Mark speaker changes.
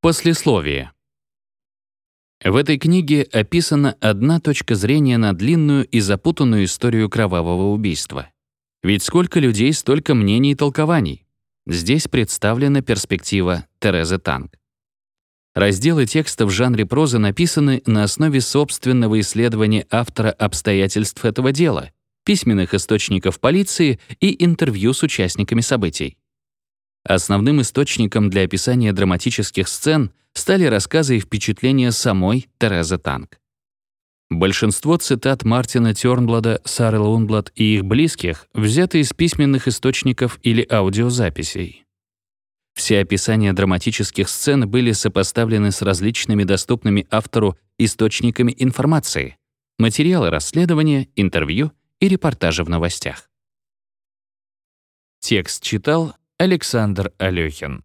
Speaker 1: Послесловие. В этой книге описана одна точка зрения на длинную и запутанную историю кровавого убийства. Ведь сколько людей, столько мнений и толкований. Здесь представлена перспектива Терезы Танк. Разделы текста в жанре прозы написаны на основе собственного исследования автора обстоятельств этого дела, письменных источников полиции и интервью с участниками событий. Основным источником для описания драматических сцен стали рассказы и впечатления самой Терезы Танк. Большинство цитат Мартина Тёрнблада, Сары Лунблад и их близких взяты из письменных источников или аудиозаписей. Все описания драматических сцен были сопоставлены с различными доступными автору источниками информации, материалы расследования, интервью и репортажи в новостях. Текст читал Александр Алёхин.